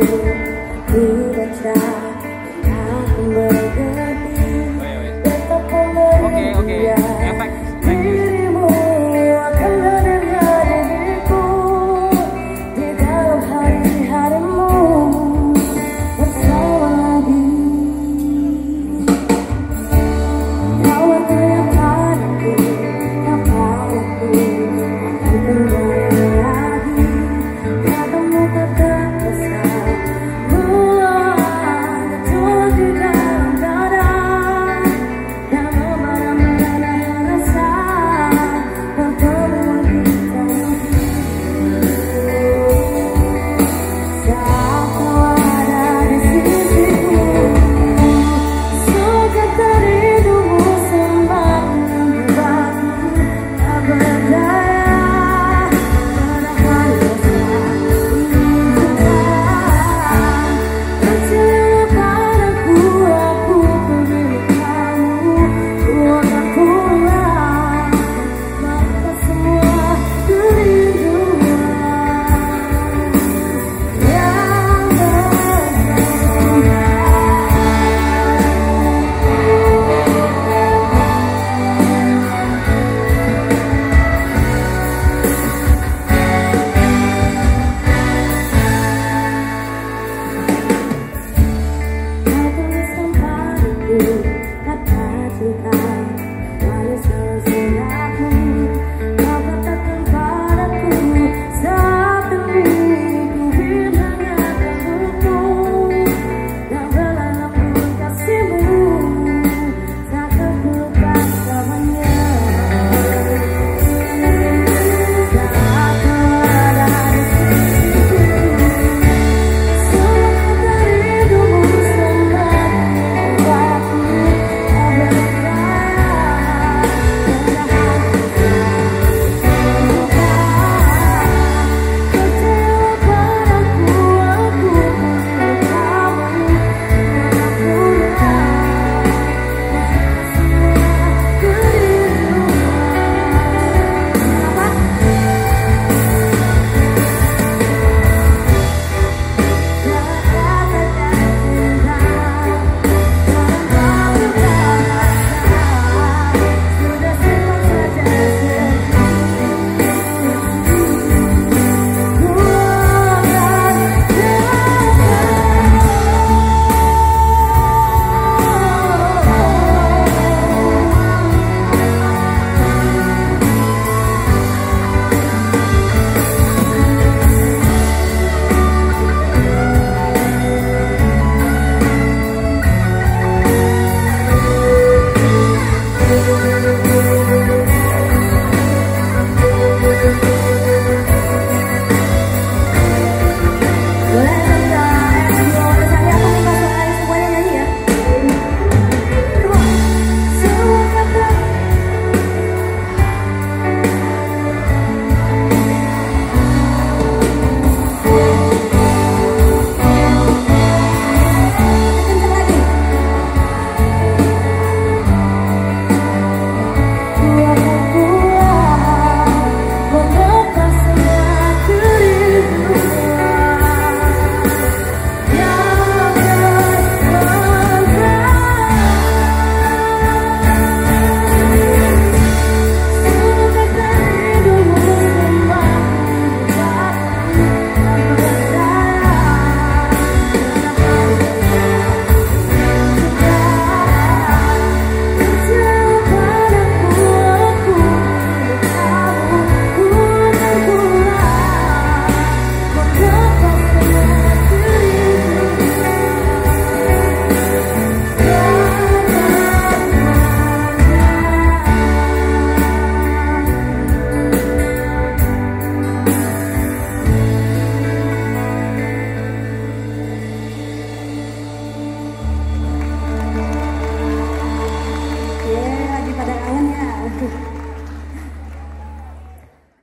do, I try.